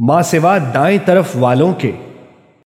माँ सिवा दाएँ तरफ़ वालों के।